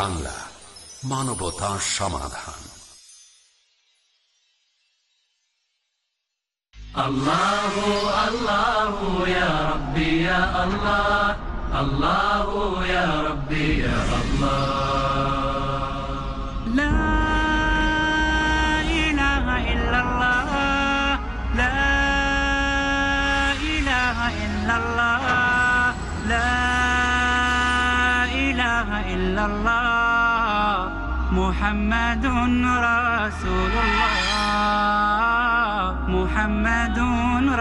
Piece TV Bangla মানবতা সমাধান الله الله يا ربي يا الله الله يا ربي يا الله محمد رسول الله محمد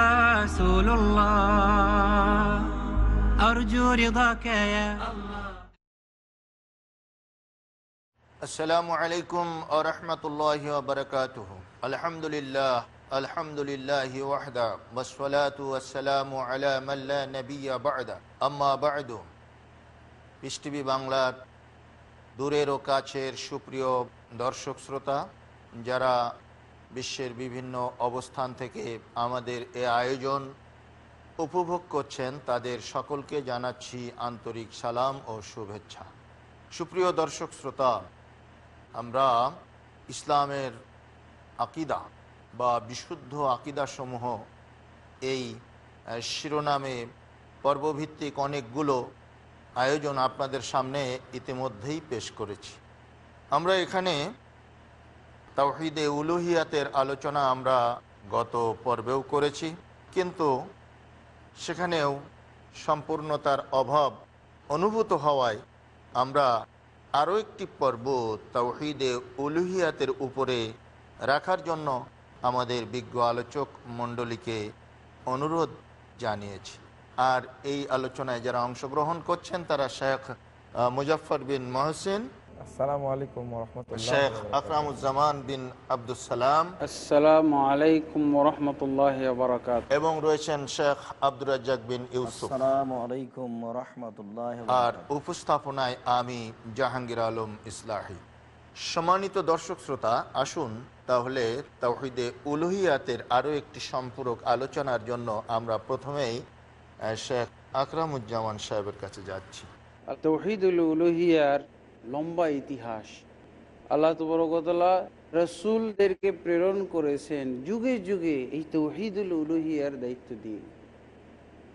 رسول الله أرجو رضاك يا আসসালামু আলাইকুম আরহামতুল্লাহ বারকাতুহ আলহামদুলিল্লাহ আলহামদুলিল্লাহ ওয়াহদা ওয়াসসালাতু ওয়াসসালামু আলা মাল্লা নাবিয়্যা বা'দা আম্মা বা'দু পিস টিভি বাংলার দূরের ও কাছের সুপ্রিয় দর্শক শ্রোতা, যারা বিশ্বের বিভিন্ন অবস্থান থেকে আমাদের এ আয়োজন উপভোগ করছেন, তাদের সকলকে জানাচ্ছি আন্তরিক সালাম ও শুভেচ্ছা। সুপ্রিয় দর্শক শ্রোতা, আমরা ইসলামের আকিদা বা বিশুদ্ধ আকিদাসমূহ এই শিরোনামে পর্বভিত্তিক অনেকগুলো আয়োজন আপনাদের সামনে ইতিমধ্যেই পেশ করেছি। আমরা এখানে তাওহিদে উলুহিয়াতের আলোচনা আমরা গত পর্বেও করেছি, কিন্তু সেখানেও সম্পূর্ণতার অভাব অনুভূত হওয়ায় আমরা আরও একটি পর্ব তাওহিদে উলুহিয়াতের উপরে রাখার জন্য আমাদের বিজ্ঞ আলোচক মণ্ডলীকে অনুরোধ জানিয়েছি। আর এই আলোচনায় যারা অংশগ্রহণ করছেন তারা শেখ আহ, মুজাফফর বিন মহসিন আসসালামু আলাইকুম রহমতুল্লাহ শেখ আকরামুজ্জামান বিন আব্দুল সালাম। আসসালামু আলাইকুম রহমতুল্লাহ এবং রয়েছেন শেখ আব্দুর রাজ্জাক বিন ইউসুফ। আসসালামু আলাইকুম রহমতুল্লাহ আর উপস্থাপনায় আমি জাহাঙ্গীর আলম ইসলাহি। সম্মানিত দর্শক শ্রোতা আসুন তাহলে তাওহিদে উলুহিয়াতের আরও একটি সম্পূরক আলোচনার জন্য আমরা প্রথমেই শেখ আকরামুজ্জামান সাহেবের কাছে যাচ্ছি। তৌহিদুল উলুহিয়ার লম্বা ইতিহাস। আল্লাহ তবরকতলা রসুলদেরকে প্রেরণ করেছেন যুগে যুগে এই তৌহিদুল উলুহিয়ার দায়িত্ব দিয়ে।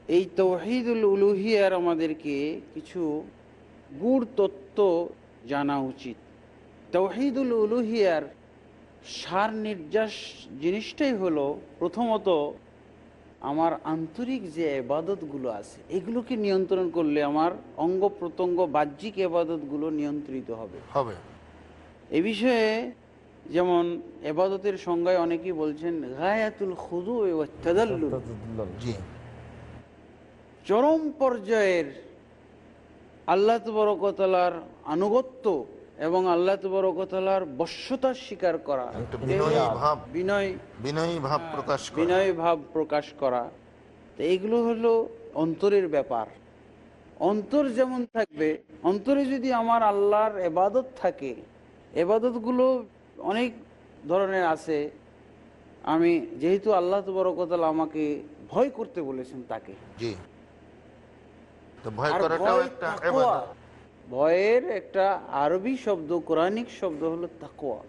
এই তৌহিদুল উলুহিয়ার আমাদেরকে কিছু গুড় তত্ত্ব জানা উচিত। তৌহিদুল উলুহিয়ার সার নির্যাস জিনিসটাই হলো প্রথমত আমার আন্তরিক যে এবাদতগুলো আছে এগুলোকে নিয়ন্ত্রণ করলে আমার অঙ্গ প্রত্যঙ্গ বাহ্যিক এবাদতগুলো নিয়ন্ত্রিত হবে। হবে। এ বিষয়ে যেমন এবাদতের সংজ্ঞায় অনেকেই বলছেন গায়াতুল খুদু চরম পর্যায়ের আল্লাহ তবরকতলার আনুগত্য এবং আল্লাহ তবরকতলার বশ্যতা স্বীকার করা। বিনয় ভাব। প্রকাশ বিনয় ভাব প্রকাশ করা। তো এগুলো হলো অন্তরের ব্যাপার। অন্তর যেমন থাকবে অন্তরে যদি আমার আল্লাহর এবাদত থাকে এবাদতগুলো অনেক ধরনের আছে। আমি যেহেতু আল্লাহ তবরকতাল আমাকে ভয় করতে বলেছেন তাকে। জি। ভয় করাটাও একটা। ভয়ের একটা আরবি শব্দ কোরআনিক শব্দ হলো তাকোয়া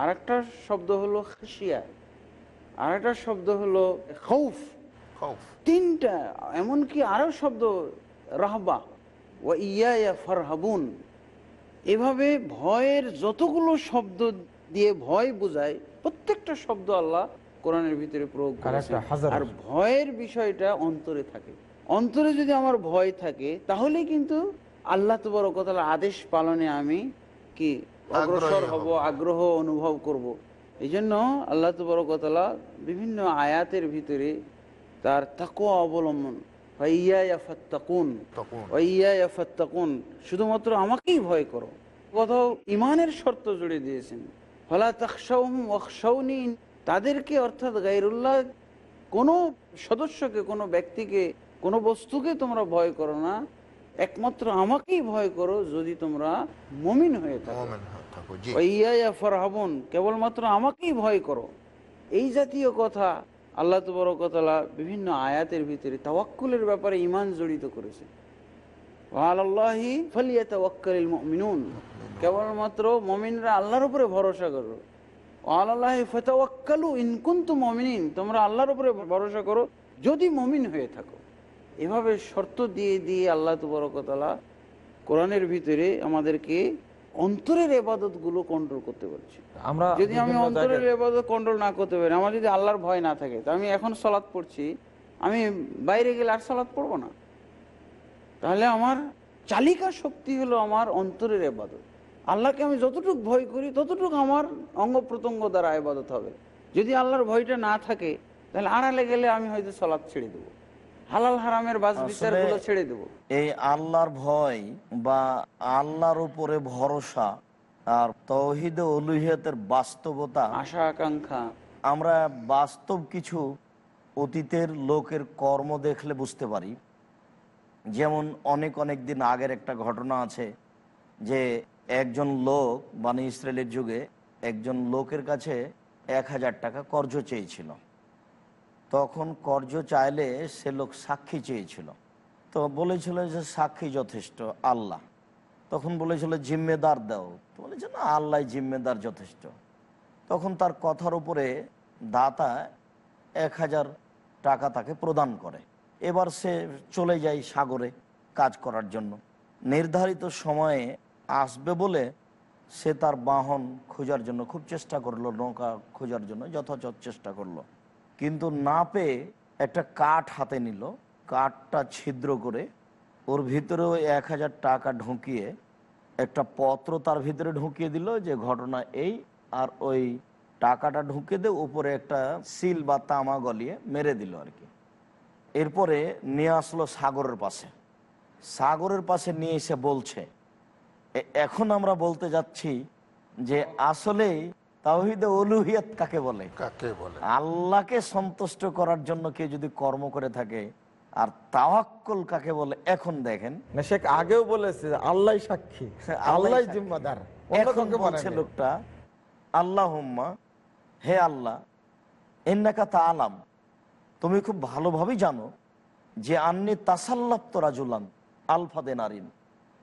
আর একটা শব্দ হলো খাসিয়া আর একটা শব্দ হলো খৌফ। তিনটা এমনকি আরও শব্দ রাহবা। ও ইয়া ফারহাবুন। এভাবে ভয়ের যতগুলো শব্দ দিয়ে ভয় বোঝায় প্রত্যেকটা শব্দ আল্লাহ কোরআনের ভিতরে প্রয়োগ। আর ভয়ের বিষয়টা অন্তরে থাকে। অন্তরে যদি আমার ভয় থাকে তাহলে কিন্তু আল্লাহ তবরকতার আদেশ পালনে আমি কি অগ্রসর হব। আগ্রহ অনুভব করব। এই জন্য আল্লাহ তবরকতলা বিভিন্ন আয়াতের ভিতরে তার তাকুয়া অবলম্বন শুধুমাত্র আমাকেই ভয় করো কোথাও ইমানের শর্ত জুড়ে দিয়েছেন ফলা ওয়াকসাউনি তাদেরকে অর্থাৎ গাইরুল্লাহ কোনো সদস্যকে কোনো ব্যক্তিকে কোনো বস্তুকে তোমরা ভয় করো না একমাত্র আমাকেই ভয় করো যদি তোমরা মমিন হয়ে থাকো। মোমেন ওয়াইয়া ফরহাবুন কেবলমাত্র আমাকেই ভয় করো। এই জাতীয় কথা আল্লাহ তবরকতলা বিভিন্ন আয়াতের ভিতরে তাওয়াক্কুলের ব্যাপারে ইমান জড়িত করেছে। আল্লাহি ফালিয়াতাওয়াক্কালিল মুমিনুন। কেবলমাত্র মমিনরা আল্লাহর উপরে ভরসা করো। আল্লাহি ফাতাওয়াক্কালু ইন কুনতুম মুমিনিন তোমরা আল্লাহর উপরে ভরসা করো যদি মমিন হয়ে থাকো। এভাবে শর্ত দিয়ে দিয়ে আল্লাহ তবরকতলা কোরআনের ভিতরে আমাদেরকে অন্তরের এবাদতগুলো কন্ট্রোল করতে বলছে। আমরা যদি আমি অন্তরের এবাদত কন্ট্রোল না করতে পারি আমার যদি আল্লাহর ভয় না থাকে তা আমি এখন সলাৎ পড়ছি আমি বাইরে গেলে আর সলাৎ পড়ব না। তাহলে আমার চালিকা শক্তি হলো আমার অন্তরের এবাদত। আল্লাহকে আমি যতটুকু ভয় করি ততটুকু আমার অঙ্গ প্রত্যঙ্গ দ্বারা এবাদত হবে। যদি আল্লাহর ভয়টা না থাকে তাহলে আড়ালে গেলে আমি হয়তো সলাৎ ছেড়ে দেবো। হালাল হারামের বাজ বিচারগুলো ছেড়ে দেবো। এই আল্লাহর ভয় বা আল্লাহর উপরে ভরসা আর তৌহিদে অলুহিয়তের বাস্তবতা আশা আকাঙ্ক্ষা। আমরা বাস্তব কিছু অতীতের লোকের কর্ম দেখলে বুঝতে পারি। যেমন অনেক অনেক দিন আগের একটা ঘটনা আছে যে একজন লোক মানে ইসরায়েলের যুগে একজন লোকের কাছে এক হাজার টাকা কর্জ চেয়েছিল। তখন কর্জ চাইলে সে লোক সাক্ষী চেয়েছিল। তো বলেছিল যে সাক্ষী যথেষ্ট, আল্লাহ। তখন বলেছিল, জিম্মেদার দাও। তো বলেছে, না, আল্লাহ জিম্মেদার যথেষ্ট। তখন তার কথার উপরে দাতা এক হাজার টাকা তাকে প্রদান করে। এবার সে চলে যায় সাগরে কাজ করার জন্য। নির্ধারিত সময়ে আসবে বলে সে তার বাহন খোঁজার জন্য খুব চেষ্টা করল, নৌকা খোঁজার জন্য যথাযথ চেষ্টা করল। কিন্তু না পেয়ে একটা কাঠ হাতে নিল, কাঠটা ছিদ্র করে ওর ভিতরেও এক হাজার টাকা ঢুকিয়ে একটা পত্র তার ভিতরে ঢুকিয়ে দিল যে ঘটনা এই আর ওই টাকাটা ঢুকিয়ে দিয়ে উপরে একটা সিল বা তামা গলিয়ে মেরে দিল আর কি। এরপরে নিয়ে আসলো সাগরের পাশে। সাগরের পাশে নিয়ে এসে বলছে এখন আমরা বলতে যাচ্ছি যে আসলেই তাওহিদে অলুহিয়াত কাকে বলে? কাকে বলে? আল্লাহকে সন্তুষ্ট করার জন্য কেউ যদি কর্ম করে থাকে আর তাওয়াক্কুল কাকে বলে? এখন দেখেন। না শেখ আগেও বলেছে আল্লাহ সাক্ষী আল্লাহ জিম্মাদার। এখন বলছে লোকটা আল্লাহ হে আল্লাহ এন্নাকা তা আলাম তুমি খুব ভালোভাবেই জানো যে আন্নি তাসাল্লাপ্ত রাজুলান আলফাদে নারিন।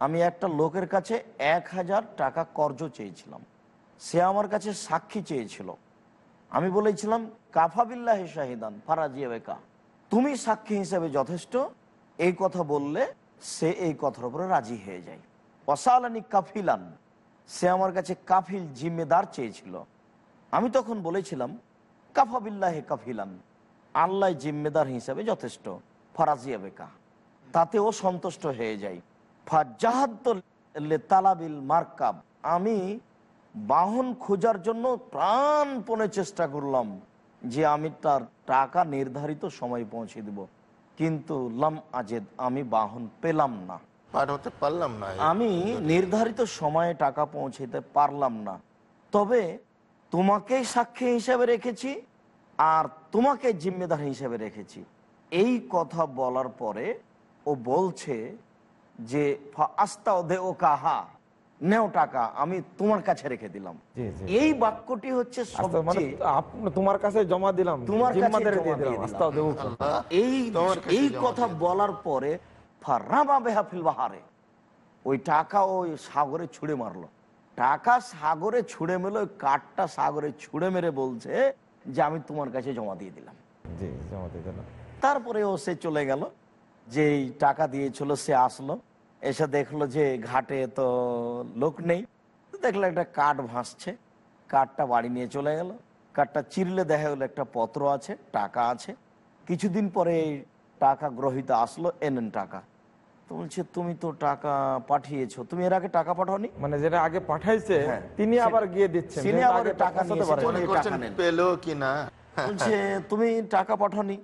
আমি একটা লোকের কাছে এক হাজার টাকা কর্জ চেয়েছিলাম। সে আমার কাছে সাক্ষী চেয়েছিল। আমি বলেছিলাম কাফাবিল্লাহ শাহিদান, ফারাজিয়া বেকা। তুমি সাক্ষী হিসেবে যথেষ্ট। এই কথা বললে সে এই কথার উপরে রাজি হয়ে যায়। অসালানি কাফিলান, সে আমার কাছে কাফিল জিম্মেদার চেয়েছিল। আমি তখন বলেছিলাম কাফাবিল্লাহে কাফিলান, আল্লাহ জিম্মেদার হিসাবে যথেষ্ট, ফারাজিয়া বেকা। তাতে ও সন্তুষ্ট হয়ে যায় ফাজাহাদ্দ তালাবিল মার্কাব, আমি বাহন খোঁজার জন্য প্রাণপণে চেষ্টা করলাম যে আমি তার টাকা নির্ধারিত সময় পৌঁছে দেব। কিন্তু লাম আজেদ আমি বাহন পেলাম না। পার হতে পারলাম না আমি নির্ধারিত সময়ে টাকা পৌঁছাতে পারলাম না। তবে তোমাকেই সাক্ষী হিসেবে রেখেছি আর তোমাকে জিম্মেদার হিসেবে রেখেছি। এই কথা বলার পরে ও বলছে যে আস্তা দে ও কাহা। নেও টাকা আমি তোমার কাছে রেখে দিলাম। এই বাক্যটি হচ্ছে মানে আপ- তোমার কাছে জমা দিলাম তোমার এই এই কথা বলার পরে বাহারে। ওই টাকা ওই সাগরে ছুঁড়ে মারলো। টাকা সাগরে ছুড়ে মেলে ওই কাঠটা সাগরে ছুঁড়ে মেরে বলছে যে আমি তোমার কাছে জমা দিয়ে দিলাম। জি জমা দিয়ে দিলাম। তারপরে ও সে চলে গেল। যে এই টাকা দিয়েছিল সে আসলো। এসে দেখল যে ঘাটে তো লোক নেই। দেখল একটা কাঠ ভাসছে। কাঠটা বাড়ি নিয়ে চলে গেল। কাঠটা চিরলে দেখা গেলো একটা পত্র আছে টাকা আছে। কিছুদিন পরে টাকা গ্রহিত আসলো এনেন টাকা। তো বলছে তুমি তো টাকা পাঠিয়েছো। তুমি এর আগে টাকা পাঠাওনি? মানে যেটা আগে পাঠাইছে হ্যাঁ। তিনি আবার গিয়ে দিচ্ছেন তিনি আবার টাকা। পেল কি না? বলছে তুমি টাকা পাঠানি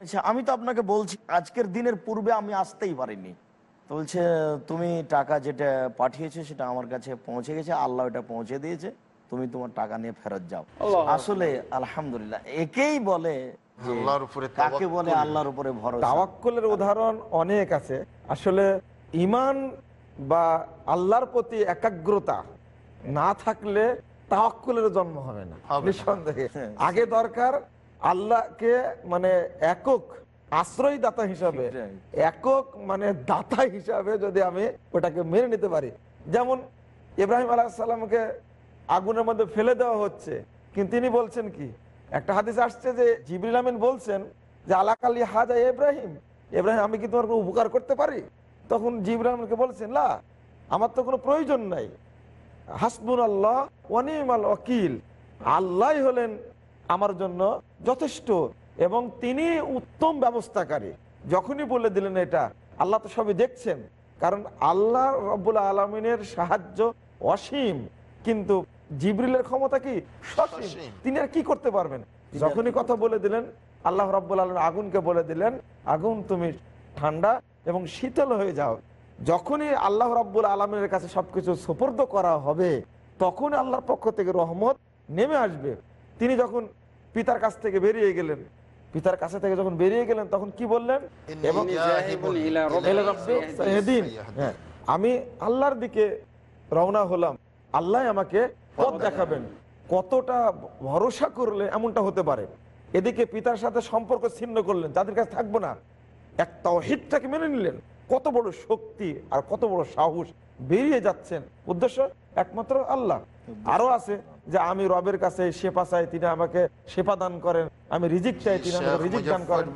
আচ্ছা আমি তো আপনাকে বলছি আজকের দিনের পূর্বে আমি আসতেই পারিনি। তো বলছে তুমি টাকা যেটা পাঠিয়েছো সেটা আমার কাছে পৌঁছে গেছে আল্লাহ এটা পৌঁছে দিয়েছে তুমি তোমার টাকা নিয়ে ফেরত যাও। আসলে আলহামদুলিল্লাহ একেই বলে যে আল্লাহর উপরে কাকে বলে আল্লাহর উপরে ভরসা? তাওয়াক্কুলের উদাহরণ অনেক আছে। আসলে ইমান বা আল্লাহর প্রতি একাগ্রতা না থাকলে তাওয়াক্কুলের জন্ম হবে না। নিঃসন্দেহে। হ্যাঁ। আগে দরকার আল্লাহকে মানে একক আশ্রয়দাতা হিসাবে একক মানে দাতা হিসাবে যদি আমি ওটাকে মেনে নিতে পারি যেমন ইব্রাহিম আলাহিসাল্লামকে আগুনের মধ্যে ফেলে দেওয়া হচ্ছে কিন্তু তিনি বলছেন কি একটা হাদিস আসছে যে জিবরিল আমিন বলছেন যে আলাকালি হাজা ইব্রাহিম ইব্রাহিম আমি কি তোমার কোনো উপকার করতে পারি? তখন জিবরিল আমিনকে বলছেন না আমার তো কোনো প্রয়োজন নাই। হাসবুন আল্লাহ ওয়ানিম আল ওয়াকিল আল্লাহ হলেন আমার জন্য যথেষ্ট। এবং তিনি উত্তম ব্যবস্থাকারী। যখনই বলে দিলেন এটা আল্লাহ তো সবই দেখছেন। কারণ আল্লাহ রব্বুল আলমিনের সাহায্য অসীম। কিন্তু জিবরিলের ক্ষমতা কি? সসীম। তিনি আর কি করতে পারবেন? যখনই কথা বলে দিলেন আল্লাহ রব্বুল আলম আগুনকে বলে দিলেন আগুন তুমি ঠান্ডা এবং শীতল হয়ে যাও। যখনই আল্লাহ রব্বুল আলমের কাছে সবকিছু সুপর্দ করা হবে তখন আল্লাহর পক্ষ থেকে রহমত নেমে আসবে। তিনি যখন পিতার কাছ থেকে বেরিয়ে গেলেন পিতার কাছে থেকে যখন বেরিয়ে গেলেন তখন কি বললেন? এবং। হ্যাঁ, আমি আল্লাহর দিকে রওনা হলাম। আল্লাহ আমাকে পথ দেখাবেন। কতটা ভরসা করলে এমনটা হতে পারে? এদিকে পিতার সাথে সম্পর্ক ছিন্ন করলেন যাদের কাছে থাকব না। এক তাওহিদটাকে মেনে নিলেন। কত বড় শক্তি আর কত বড় সাহস বেরিয়ে যাচ্ছেন। উদ্দেশ্য একমাত্র আল্লাহ। আরও আছে যে আমি রবের কাছে শেফা চাই তিনি আমাকে শেফা দান করেন। আমি রিজিক চাই তিনি আমাকে রিজিক দান করেন।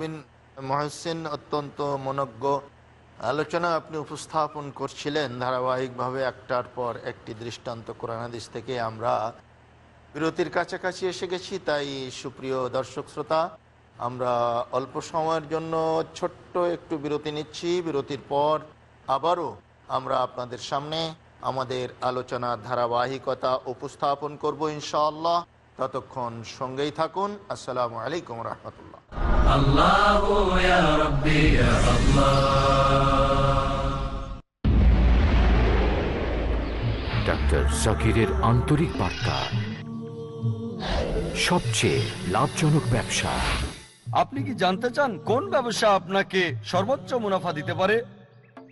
মহসিন অত্যন্ত মনজ্ঞ। আলোচনা আপনি উপস্থাপন করছিলেন ধারাবাহিকভাবে একটার পর একটি দৃষ্টান্ত কোরআন হাদিস থেকে। আমরা বিরতির কাছাকাছি এসে গেছি তাই সুপ্রিয় দর্শক শ্রোতা আমরা অল্প সময়ের জন্য ছোট্ট একটু বিরতি নিচ্ছি। বিরতির পর আবারও আমরা আপনাদের সামনে আমাদের আলোচনা ধারাবাহিকতা উপস্থাপন করব ইনশাআল্লাহ। ততক্ষণ সঙ্গেই থাকুন। আসসালামু আলাইকুম রহমতুল্লাহ। জাকিরের আন্তরিক বার্তা। সবচেয়ে লাভজনক ব্যবসা। আপনি কি জানতে চান কোন ব্যবসা আপনাকে সর্বোচ্চ মুনাফা দিতে পারে?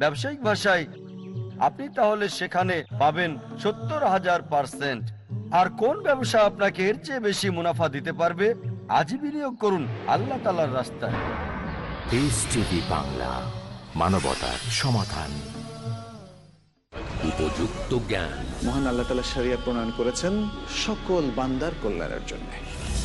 ব্যবসায়িক ভাষায় আপনি তাহলে সেখানে পাবেন সত্তর হাজার পার্সেন্ট। আর কোন ব্যবসা আপনাকে এর চেয়ে বেশি মুনাফা দিতে পারবে আজই বিনিয়োগ করুন আল্লাহ তালার রাস্তায়। বাংলা মানবতার সমাধান। উপযুক্ত জ্ঞান। মহান আল্লাহ তালা সারিয়া প্রণয়ন করেছেন সকল বান্দার কল্যাণের জন্য।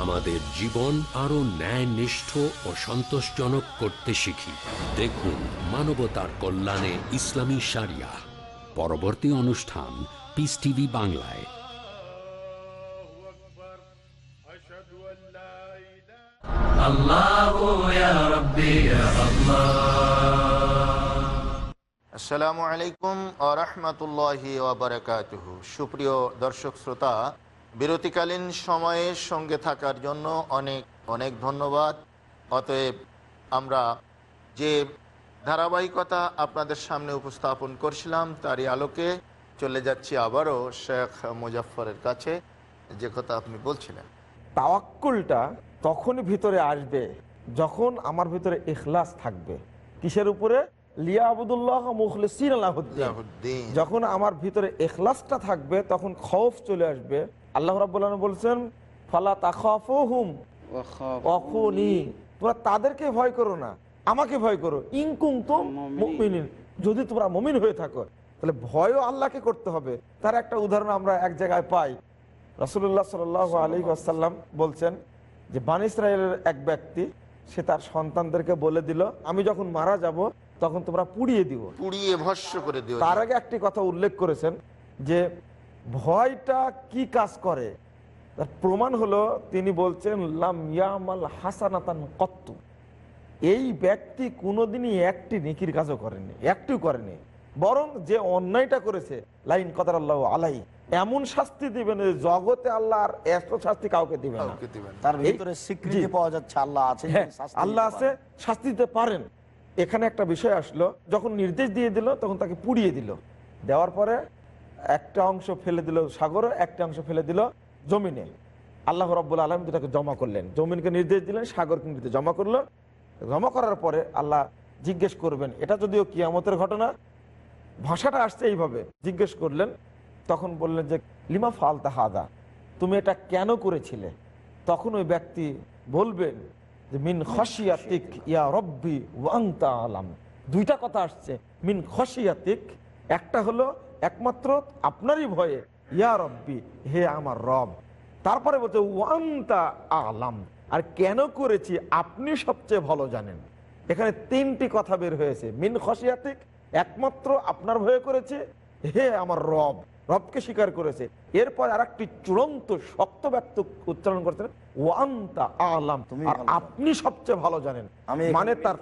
আমাদের জীবন আরও ন্যায়নিষ্ঠ ও সন্তোষজনক করতে শিখি। দেখুন মানবতার কল্যাণে ইসলামী সারিয়া। পরবর্তী অনুষ্ঠান পিস টিভি বাংলায়। আসসালামু আলাইকুম আ রহমতুল্লাহ সুপ্রিয় দর্শক শ্রোতা বিরতিকালীন সময়ের সঙ্গে থাকার জন্য অনেক অনেক ধন্যবাদ। অতএব আমরা যে ধারাবাহিকতা আপনাদের সামনে উপস্থাপন করছিলাম তারই আলোকে চলে যাচ্ছি আবারও শেখ মুজাফফরের কাছে। যে কথা আপনি বলছিলেন। তাওয়াক্কুলটা তখনই ভিতরে আসবে যখন আমার ভিতরে ইখলাস থাকবে। কিসের উপরে? লিয়া আবুদুল্লাহ মুখলিসিন আলাহুদ্দিন। আলাহুদ্দিন। যখন আমার ভিতরে এখলাসটা থাকবে তখন খৌফ চলে আসবে। আল্লাহ রাব্বুল আলামিন বলছেন ফালা তাখাফুহুম অখনি তোমরা তাদেরকে ভয় করো না আমাকে ভয় করো। ইনকুম তো যদি তোমরা মমিন হয়ে থাকো তাহলে ভয়ও আল্লাহকে করতে হবে। তার একটা উদাহরণ আমরা এক জায়গায় পাই। রসুল্লাহ সাল আলী আসাল্লাম বলছেন যে বান ইসরায়েলের এক ব্যক্তি সে তার সন্তানদেরকে বলে দিল আমি যখন মারা যাব তখন তোমরা পুড়িয়ে দিও। পুড়িয়ে ভস্য করে দিও। তার আগে একটি কথা উল্লেখ করেছেন যে ভয়টা কি কাজ করে? তার প্রমাণ হলো তিনি বলছেন লাম ইয়ামাল হাসানাতান কত্তু। এই ব্যক্তি কোনোদিনই একটি নেকির কাজও করেনি একটিও করেনি। বরং যে অন্যায়টা করেছে লাইন কতার আল্লাহ আলাই এমন শাস্তি দিবেন জগতে আল্লাহ আর এত শাস্তি কাউকে দিবে না। দিবেন তার এই- ভিতরে স্বীকৃতি পাওয়া যাচ্ছে আল্লাহ আছে হ্যাঁ আল্লাহ আছে শাস্তি দিতে পারেন। এখানে একটা বিষয় আসলো যখন নির্দেশ দিয়ে দিল তখন তাকে পুড়িয়ে দিল। দেওয়ার পরে একটা অংশ ফেলে দিল সাগরে, একটা অংশ ফেলে দিল জমিনে। আল্লাহ রব্বুল আলম দুটাকে জমা করলেন, জমিনকে নির্দেশ দিলেন, সাগরকে নির্দেশ জমা করল। জমা করার পরে আল্লাহ জিজ্ঞেস করবেন, এটা যদিও কিয়ামতের ঘটনা? ভাষাটা আসছে এইভাবে, জিজ্ঞেস করলেন। তখন বললেন যে, লিমা ফালতা হাদা? তুমি এটা কেন করেছিলে? তখন ওই ব্যক্তি বলবেন যে, মিন খসিয়াতিক ইয়া রব্বি ওয়াংতা আলাম। দুইটা কথা আসছে, মিন খসিয়াতিক একটা হলো একমাত্র আপনারই ভয়ে, ইয়া রব্বি, হে আমার রব। তারপরে বলছে, ওয়ান্তা আলাম। আর কেন করেছি আপনি সবচেয়ে ভালো জানেন। এখানে তিনটি কথা বের হয়েছে। মিন খসিয়াতিক, একমাত্র আপনার ভয়ে করেছে, হে আমার রব। রবকে স্বীকার করেছে। এরপর আর একটি চূড়ান্ত শক্ত ব্যক্ত উচ্চারণ করছেন ওয়ান্তা আলাম। তুমি। আপনি সবচেয়ে ভালো জানেন মানে তার।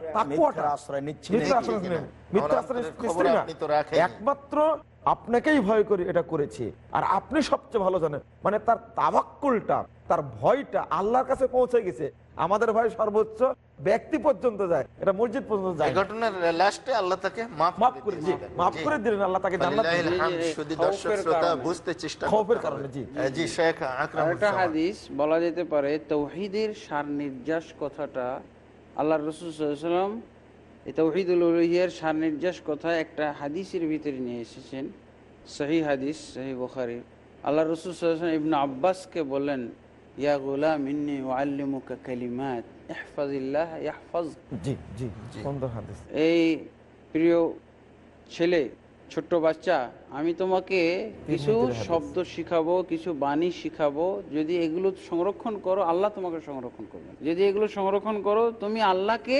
একমাত্র আপনাকেই ভয় করে এটা করেছি। আর আপনি সবচেয়ে ভালো জানেন মানে তার তাবাক্কুলটা তার ভয়টা আল্লাহর কাছে পৌঁছে গেছে। আমাদের ভয় সর্বোচ্চ ব্যক্তি পর্যন্ত যায় এটা মসজিদ পর্যন্ত যায় ঘটনার লাস্টে আল্লাহ তাকে মাফ মাফ করে জি। মাফ করে দিলেন আল্লাহ তাকে জান্নাত দিলেন। শুধু দর্শক শ্রোতা বুঝতে চেষ্টা খৌফের কারণে, জি। জি শেখ আকরাম আরেকটা হাদিস বলা যেতে পারে তৌহিদের সার নির্যাস কথাটা আল্লাহ রসুলাম এই তৌহিদুল উলহিয়ার সার নির্যাস কথা একটা হাদিসের ভিতরে নিয়ে এসেছেন। সহি হাদিস সহি বুখারি। আল্লাহ রসুল ইবনু আব্বাসকে বললেন ইয়া গুলাম ইন্নি ওয়াল্লিমুকা কালিমাত ইহফাজিল্লাহ ইয়াহফাজ জি জি সুন্দর হাদিস। এই প্রিয় ছেলে ছোট্ট বাচ্চা আমি তোমাকে কিছু শব্দ শিখাবো কিছু বাণী শিখাবো। যদি এগুলো সংরক্ষণ করো আল্লাহ তোমাকে সংরক্ষণ করবে যদি এগুলো সংরক্ষণ করো তুমি আল্লাহকে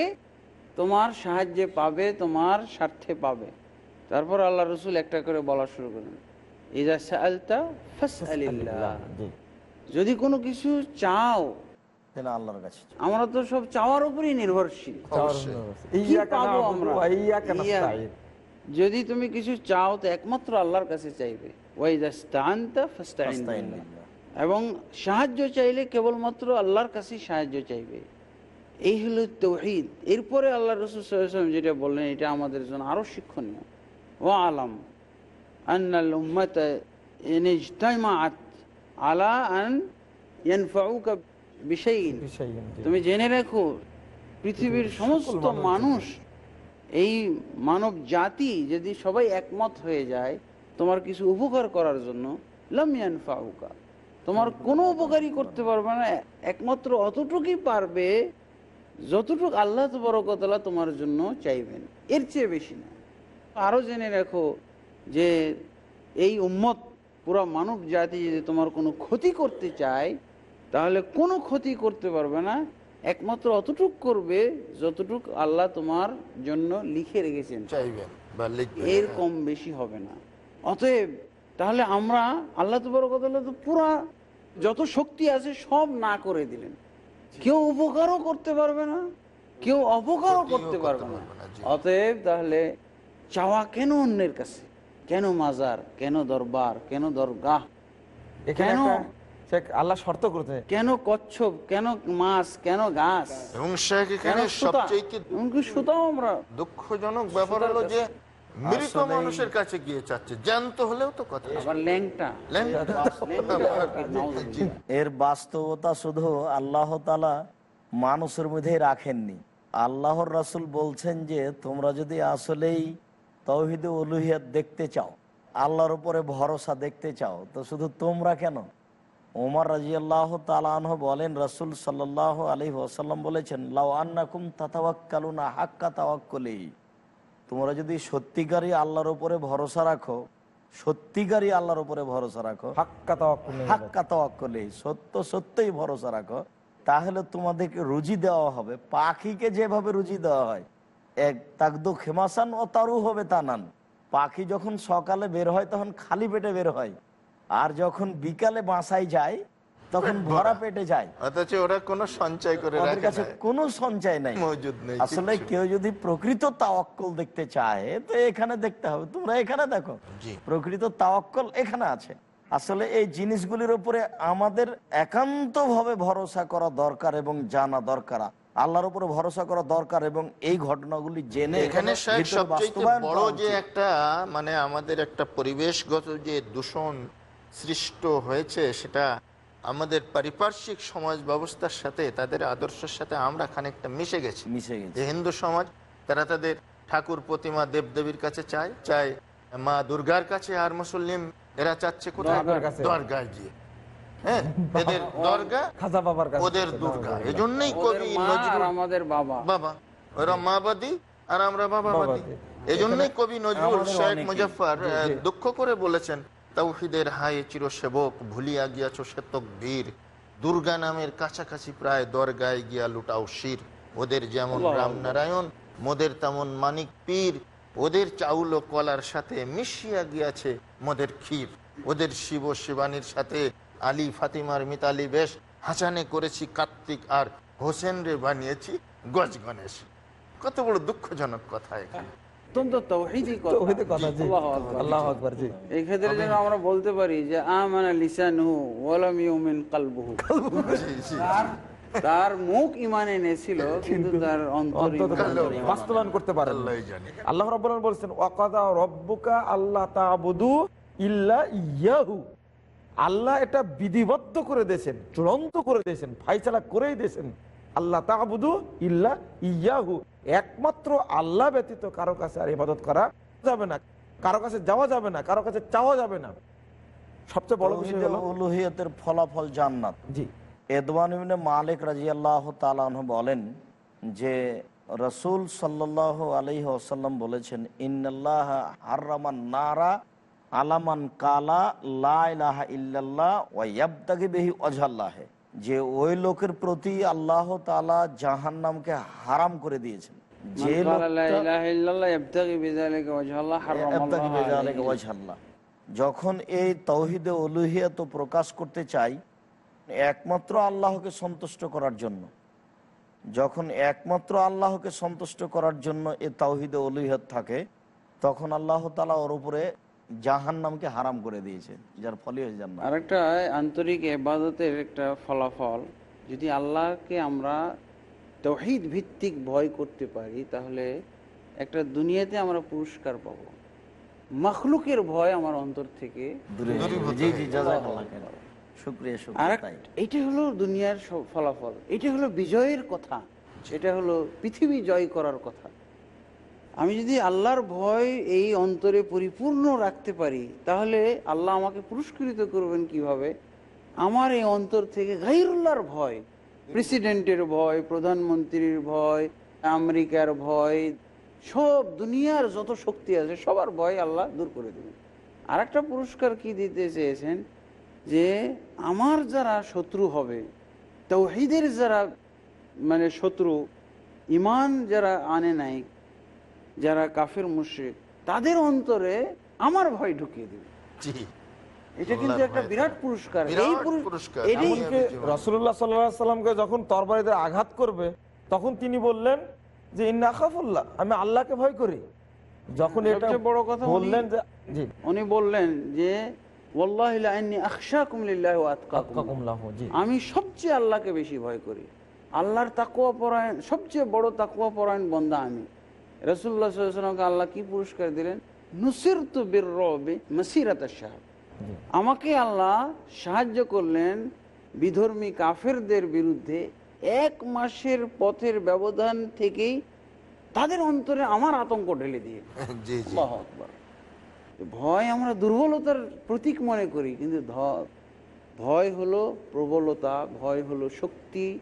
তোমার সাহায্যে পাবে তোমার স্বার্থে পাবে। তারপর আল্লাহ রসুল একটা করে বলা শুরু করলেন। ইজা সালতা ফাসআলিল্লাহ। জি। যদি কোনো কিছু চাও আল্লাহর কাছে আমরা তো সব চাওয়ার উপরেই নির্ভরশীল। যদি তুমি কিছু চাও তো একমাত্র আল্লাহর কাছে চাইবে। এবং সাহায্য চাইলে কেবলমাত্র আল্লাহর কাছেই সাহায্য চাইবে। এই হলো তৌহিদ। এরপরে আল্লাহ রসুল সাল্লাল্লাহু আলাইহি যেটা বললেন এটা আমাদের জন্য আরও শিক্ষণীয়। ও আলম আন্নাল উম্মাতা আলা আন। তুমি জেনে রেখো পৃথিবীর সমস্ত মানুষ মানুষ এই মানব জাতি যদি সবাই একমত হয়ে যায় তোমার কিছু উপকার করার জন্য লামিয়ান ফাউকা তোমার কোনো উপকারই করতে পারবে না একমাত্র অতটুকুই পারবে যতটুকু আল্লাহ তবরকতলা তোমার জন্য চাইবেন। এর চেয়ে বেশি না। আরও জেনে রাখো যে এই উম্মত পুরো মানব জাতি যদি তোমার কোনো ক্ষতি করতে চায় তাহলে কোনো ক্ষতি করতে পারবে না। একমাত্র অতটুক করবে যতটুক আল্লাহ তোমার জন্য লিখে রেখেছেন। এর কম বেশি হবে না। অতএব তাহলে আমরা আল্লাহ তবরকতলা তো পুরা যত শক্তি আছে সব না করে দিলেন। কেউ উপকারও করতে পারবে না কেউ অপকারও করতে পারবে না। অতএব তাহলে চাওয়া কেন অন্যের কাছে? কেন মাজার কেন দরবার কেন দরগাহ? কেন? আল্লাহ শর্ত করেছে। কেন কচ্ছপ কেন মাছ কেন গাছ? এবং শেখ এখানে সবচেয়ে সুতাও আমরা? দুঃখজনক ব্যাপার হলো যে মৃত মানুষের কাছে গিয়ে চাচ্ছে। জ্যান্ত হলেও তো কথা আবার ল্যাংটা। ল্যাংটা। ল্যাংটা, জি। এর বাস্তবতা শুধু আল্লাহ তালা মানুষের মধ্যেই রাখেননি। আল্লাহর রাসুল বলছেন যে তোমরা যদি আসলেই তৌহিদে উলুহিয়াত দেখতে চাও আল্লাহর উপরে ভরসা দেখতে চাও তো শুধু তোমরা কেন? ওমর রাজি আল্লাহ তালাহ বলেন রসুল সাল্লাহ আলী ওসাল্লাম বলেছেন লাউ আন্নাকুম তাতাওয়াক্কালুনা হাক্কা তাওয়াক্কুলি। তোমরা যদি সত্যিকারই আল্লাহর উপরে ভরসা রাখো সত্যিকারই আল্লাহর উপরে ভরসা রাখো হাক্কা তাওয়াক্কুলি সত্য সত্যই ভরসা রাখো তাহলে তোমাদেরকে রুজি দেওয়া হবে। পাখিকে যেভাবে রুজি দেওয়া হয় এক তাকদু খেমাসান ও তারু হবে তানান। পাখি যখন সকালে বের হয় তখন খালি পেটে বের হয়। আর যখন বিকালে বাসায় যায় তখন ভরা পেটে যায়। অথচ ওরা কোনো সঞ্চয় করে ওদের কাছে। কোনো সঞ্চয় নাই। মজুদ নেই আসলে কেউ যদি প্রকৃত তাওয়াক্কল দেখতে চায় তো এখানে দেখতে হবে। তোমরা এখানে দেখো। প্রকৃত তাওয়াক্কল এখানে আছে। আসলে এই জিনিসগুলির উপরে আমাদের একান্ত ভাবে ভরসা করা দরকার এবং জানা দরকার। আল্লাহর উপরে ভরসা করা দরকার এবং এই ঘটনাগুলি জেনে এখানে বড় যে একটা মানে আমাদের একটা পরিবেশগত যে দূষণ সৃষ্ট হয়েছে সেটা আমাদের পারিপার্শ্বিক সমাজ ব্যবস্থার সাথে তাদের আদর্শের সাথে আমরা খানিকটা মিশে গেছি। মিশে গেছি। হিন্দু সমাজ তারা তাদের ঠাকুর প্রতিমা দেবদেবীর কাছে চায় চায় মা দুর্গার কাছে আর মুসলিম এরা চাচ্ছে কোথায়? দরগায় গিয়ে। হ্যাঁ এদের দরগা খাজা বাবার ওদের দুর্গা। এজন্যই কবি নজরুল আমাদের বাবা। বাবা। ওরা মাবাদী আর আমরা বাবাবাদী বাবাবাদী। এজন্যই কবি নজরুল শেখ অনেকেই। মুজফার জি, জি। দুঃখ করে বলেছেন তাওহিদের হায়ে চিরসেবক ভুলিয়া গিয়াছ শ্বেতক বীর দুর্গা নামের কাছাকাছি প্রায় দরগায় গিয়া লুটাও শির। ওদের যেমন রামনারায়ণ মোদের তেমন মানিক পীর। ওদের চাউল ও কলার সাথে মিশিয়া গিয়াছে মোদের ক্ষীর। ওদের শিব শিবানীর সাথে আলী ফাতিমার মিতালি বেশ হাসানে করেছি কার্তিক আর হোসেন রে বানিয়েছি গজ গণেশ। কত বড় দুঃখজনক কথা এখানে। আমরা বলতে পারি যে আমানা লিসানুহু ওয়ালাম ইউমিন তার তার মুখ ইমান এনেছিল কিন্তু তার অন্তর অন্তত ঈমান আনে নাই। বাস্তবায়ন করতে আল্লাহ জানে। আল্লাহ রাব্বুল আলামিন বলছেন ওয়াকাদা রব্বুকা আল্লাহ তা'বুদু ইল্লা ইয়াহু। আল্লাহ এটা বিধিবদ্ধ করে দিয়েছেন চূড়ান্ত করে দিয়েছেন ফাইসালা করেই দিয়েছেন। আল্লাহ তা'বুদু ইল্লা ইয়াহু। একমাত্র আল্লাহ ব্যতীত কারও কাছে আর ইবাদত করা যাবে না কারও কাছে যাওয়া যাবে না কারও কাছে চাওয়া যাবে না। সবচেয়ে বড় বিষয় হলো উলুহিয়তের ফলাফল জান্নাত। জি। এদওয়ান ইবনে মালিক বলেন যে রসুল বলেছেন ইন্নাল্লাহ হার্রামান নারা আলামান কালা লাহ ইল্লাল্লাহ ওয়াইয়াবতাগি বেহি অজাল্লাহে যে ওই লোকের প্রতি আল্লাহ তালা জাহান নামকে হারাম করে দিয়েছেন। যে। যখন এই তৌহিদে উলুহিয়াত প্রকাশ করতে চাই একমাত্র আল্লাহকে সন্তুষ্ট করার জন্য যখন একমাত্র আল্লাহকে সন্তুষ্ট করার জন্য এ তাওহিদে উলুহিয়াত থাকে তখন আল্লাহ তালা ওর উপরে জাহান নামকে হারাম করে দিয়েছে যার ফলে না আরেকটা আন্তরিক এবাদতের একটা ফলাফল যদি আল্লাহকে আমরা তৌহিদ ভিত্তিক ভয় করতে পারি তাহলে একটা দুনিয়াতে আমরা পুরস্কার পাব। মখলুকের ভয় আমার অন্তর থেকে হয়ে আর এইটা হলো দুনিয়ার ফলাফল। এটা হলো বিজয়ের কথা। এটা হলো পৃথিবী জয় করার কথা। আমি যদি আল্লাহর ভয় এই অন্তরে পরিপূর্ণ রাখতে পারি, তাহলে আল্লাহ আমাকে পুরস্কৃত করবেন কীভাবে? আমার এই অন্তর থেকে গাইরুল্লাহর ভয়, প্রেসিডেন্টের ভয়, প্রধানমন্ত্রীর ভয়, আমেরিকার ভয়, সব দুনিয়ার যত শক্তি আছে, সবার ভয় আল্লাহ দূর করে দেবেন। আর একটা পুরস্কার কি দিতে চেয়েছেন? যে আমার যারা শত্রু হবে, তৌহিদের যারা মানে শত্রু ইমান যারা আনে নাই যারা কাফের মুশ্রিক তাদের অন্তরে আমার ভয় ঢুকিয়ে দেবে। এটা কিন্তু একটা বিরাট পুরস্কার। এই পুরস্কার। রসুল্লাহ সাল্লাহ সাল্লামকে যখন তরবারিতে আঘাত করবে তখন তিনি বললেন যে ইন্না আমি আল্লাহকে ভয় করি। যখন এটা সবচেয়ে বড় কথা উনি- বললেন যে জি। উনি বললেন যে ওয়াল্লাহি লা ইন্নী আখশাকুম লিল্লাহি ওয়া আতকাকুম। আতকাকুম লাহু, জি। আমি সবচেয়ে আল্লাহকে বেশি ভয় করি। আল্লাহর তাকুয়া পরায়ণ সবচেয়ে বড় তাকুয়া পরায়ণ বন্দা আমি। রসুল্লাহ সাল্লামকে আল্লাহ কি পুরস্কার দিলেন? নুসির তু বীর রবে মসিরাত সাহেব আমাকে আল্লাহ সাহায্য করলেন বিধর্মী কাফেরদের বিরুদ্ধে এক মাসের পথের ব্যবধান থেকেই তাদের অন্তরে আমার আতঙ্ক ঢেলে দিয়ে। ভয় আমরা দুর্বলতার প্রতীক মনে করি কিন্তু ভয় হলো প্রবলতা ভয় হলো শক্তি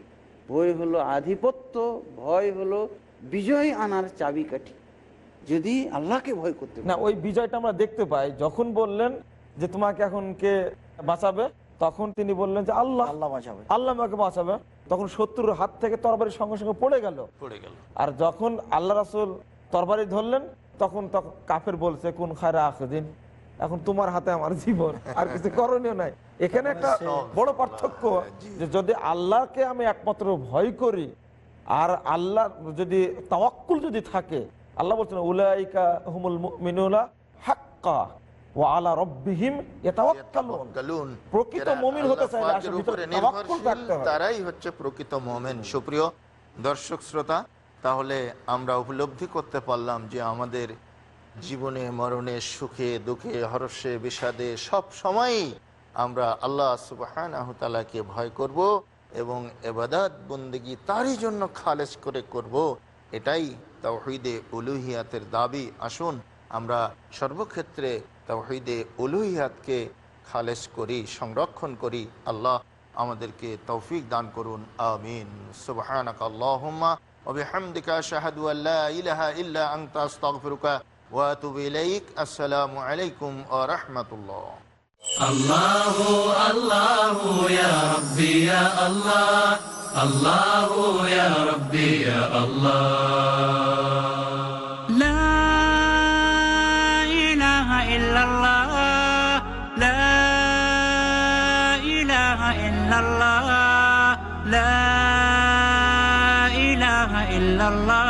ভয় হলো আধিপত্য ভয় হলো বিজয় আনার চাবিকাঠি যদি আল্লাহকে ভয় করতে না ওই বিজয়টা আমরা দেখতে পাই। যখন বললেন যে তোমাকে এখন কে বাঁচাবে তখন তিনি বললেন যে আল্লাহ। আল্লাহ বাঁচাবে। আল্লাহ আমাকে বাঁচাবে। তখন শত্রুর হাত থেকে তরবারির সঙ্গে সঙ্গে পড়ে গেল। পড়ে গেল। আর যখন আল্লাহ রাসুল তরবারি ধরলেন তখন তখন কাফের বলছে কোন খায়রা আখদিন? এখন তোমার হাতে আমার জীবন। আর কিছু করণীয় নাই। এখানে একটা বড় পার্থক্য যে যদি আল্লাহকে আমি একমাত্র ভয় করি আর আল্লাহ যদি তাওয়াক্কুল যদি থাকে আল্লাহ বলছেন উলাইকা হুমুল মিনুলা হাক্কা ও আলা রব্বিহিম ইয়াতাওয়াক্কালুন গালুন। প্রকৃত মুমিন হতে হবে। তারাই হচ্ছে প্রকৃত মোমেন সুপ্রিয় দর্শক শ্রোতা তাহলে আমরা উপলব্ধি করতে পারলাম যে আমাদের জীবনে মরণে সুখে দুঃখে হরষে বিষাদে সব সময়ই আমরা আল্লাহ সুবাহকে ভয় করব এবং এবাদাত বন্দিগি তারই জন্য খালেজ করে করব। এটাই তাওহিদে উলুহিয়াতের দাবি। আসুন, আমরা সর্বক্ষেত্রে তাওহিদে উলুহিয়াতকে খালেজ করি, সংরক্ষণ করি। আল্লাহ আমাদেরকে তৌফিক দান করুন। আমিন। সুবহানাক আল্লাহুম্মা আলাইকুম ওয়া রাহমাতুল্লাহ। الله الله يا ربي يا الله الله يا ربي يا الله لا إله إلا الله لا إله إلا الله لا إله إلا الله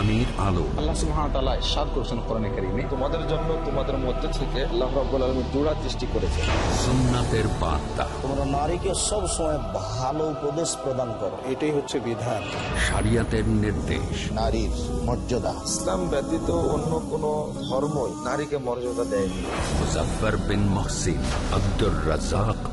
কোরআনের আলো। আল্লাহ তাআলা ইরশাদ করেছেন কোরআনে কারীমে তোমাদের জন্য তোমাদের মধ্যে থেকে আল্লাহ রাব্বুল জোড়া সৃষ্টি করেছে সুন্নাতের বার্তা। তোমরা নারীকে সব সময় ভালো উপদেশ প্রদান করো এটাই হচ্ছে বিধান। শরিয়াতের নির্দেশ। নারীর মর্যাদা। ইসলাম ব্যতীত অন্য কোন ধর্মই নারীকে মর্যাদা দেয়নি। Muzaffar bin Mohsin Abdur Razzak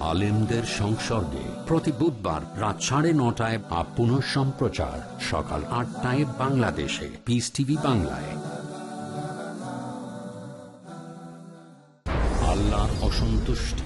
আলেমদের সংসর্গে প্রতি বুধবার রাত সাড়ে নটায় বা পুনঃ সম্প্রচার সকাল আটটায় বাংলাদেশে। পিস টিভি বাংলায়। আল্লাহর অসন্তুষ্টি।